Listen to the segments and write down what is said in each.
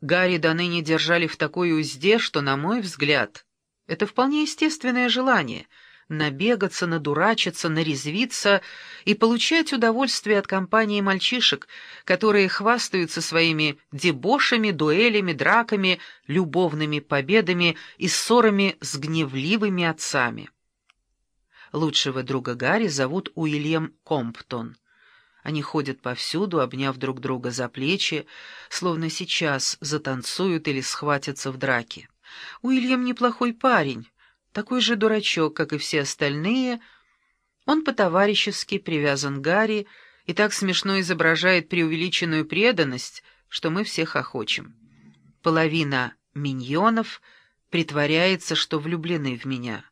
Гарри до ныне держали в такой узде, что, на мой взгляд, это вполне естественное желание — набегаться, надурачиться, нарезвиться и получать удовольствие от компании мальчишек, которые хвастаются своими дебошами, дуэлями, драками, любовными победами и ссорами с гневливыми отцами. Лучшего друга Гарри зовут Уильям Комптон. Они ходят повсюду, обняв друг друга за плечи, словно сейчас затанцуют или схватятся в драке. Уильям неплохой парень, такой же дурачок, как и все остальные, он по-товарищески привязан к Гарри и так смешно изображает преувеличенную преданность, что мы всех охочем. Половина миньонов притворяется, что влюблены в меня.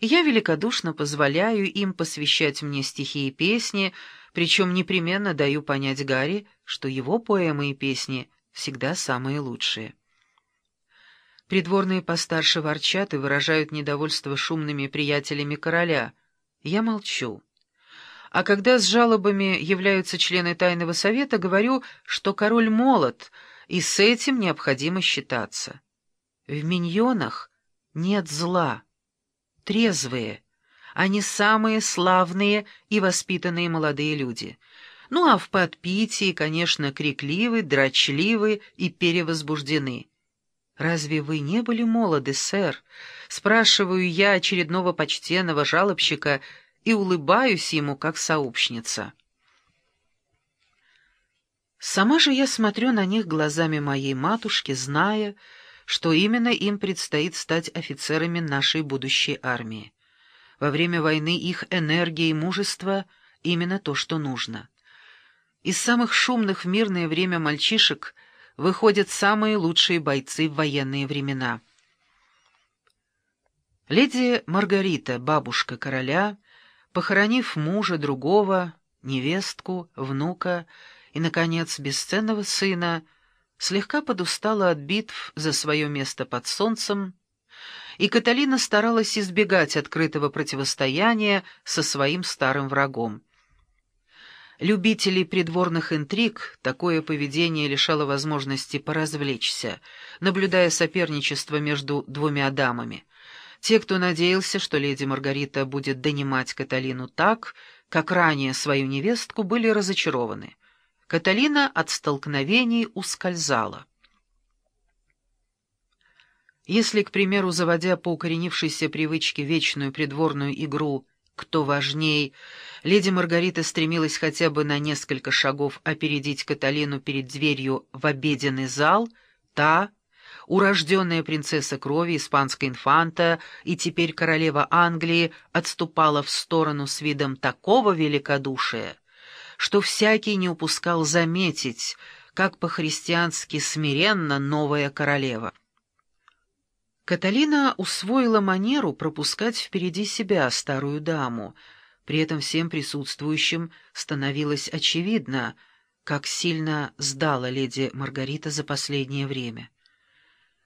Я великодушно позволяю им посвящать мне стихи и песни, причем непременно даю понять Гарри, что его поэмы и песни всегда самые лучшие. Придворные постарше ворчат и выражают недовольство шумными приятелями короля. Я молчу. А когда с жалобами являются члены Тайного Совета, говорю, что король молод, и с этим необходимо считаться. В миньонах нет зла. Трезвые. Они самые славные и воспитанные молодые люди. Ну а в подпитии, конечно, крикливы, дрочливы и перевозбуждены. «Разве вы не были молоды, сэр?» Спрашиваю я очередного почтенного жалобщика и улыбаюсь ему как сообщница. Сама же я смотрю на них глазами моей матушки, зная, что именно им предстоит стать офицерами нашей будущей армии. Во время войны их энергия и мужество — именно то, что нужно. Из самых шумных в мирное время мальчишек — выходят самые лучшие бойцы в военные времена. Леди Маргарита, бабушка короля, похоронив мужа другого, невестку, внука и, наконец, бесценного сына, слегка подустала от битв за свое место под солнцем, и Каталина старалась избегать открытого противостояния со своим старым врагом. Любителей придворных интриг такое поведение лишало возможности поразвлечься, наблюдая соперничество между двумя дамами. Те, кто надеялся, что леди Маргарита будет донимать Каталину так, как ранее свою невестку, были разочарованы. Каталина от столкновений ускользала. Если, к примеру, заводя по укоренившейся привычке вечную придворную игру «Кто важней?», Леди Маргарита стремилась хотя бы на несколько шагов опередить Каталину перед дверью в обеденный зал, та, урожденная принцесса крови, испанская инфанта и теперь королева Англии, отступала в сторону с видом такого великодушия, что всякий не упускал заметить, как по-христиански смиренно новая королева. Каталина усвоила манеру пропускать впереди себя старую даму, при этом всем присутствующим становилось очевидно, как сильно сдала леди Маргарита за последнее время.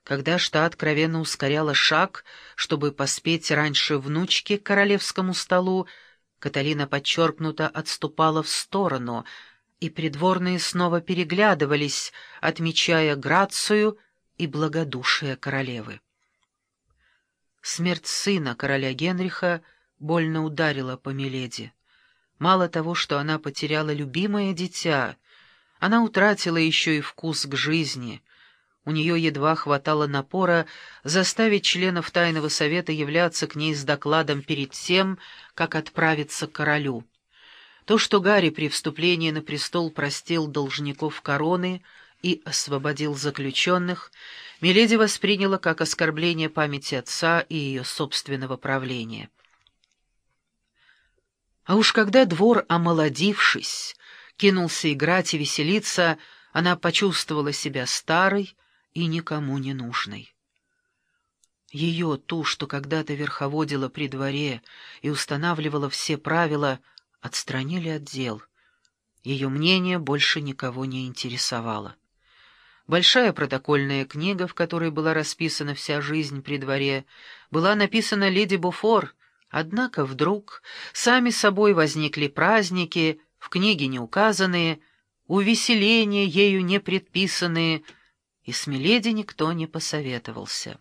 Когда что откровенно ускоряла шаг, чтобы поспеть раньше внучки к королевскому столу, Каталина подчеркнуто отступала в сторону, и придворные снова переглядывались, отмечая грацию и благодушие королевы. Смерть сына короля Генриха — больно ударила по Миледи. Мало того, что она потеряла любимое дитя, она утратила еще и вкус к жизни. У нее едва хватало напора заставить членов Тайного Совета являться к ней с докладом перед тем, как отправиться к королю. То, что Гарри при вступлении на престол простил должников короны и освободил заключенных, Миледи восприняла как оскорбление памяти отца и ее собственного правления. А уж когда двор, омолодившись, кинулся играть и веселиться, она почувствовала себя старой и никому не нужной. Ее, ту, что когда-то верховодила при дворе и устанавливала все правила, отстранили от дел. Ее мнение больше никого не интересовало. Большая протокольная книга, в которой была расписана вся жизнь при дворе, была написана леди Буфор — Однако вдруг сами собой возникли праздники, в книге не указанные, увеселения ею не предписанные, И с Миледи никто не посоветовался.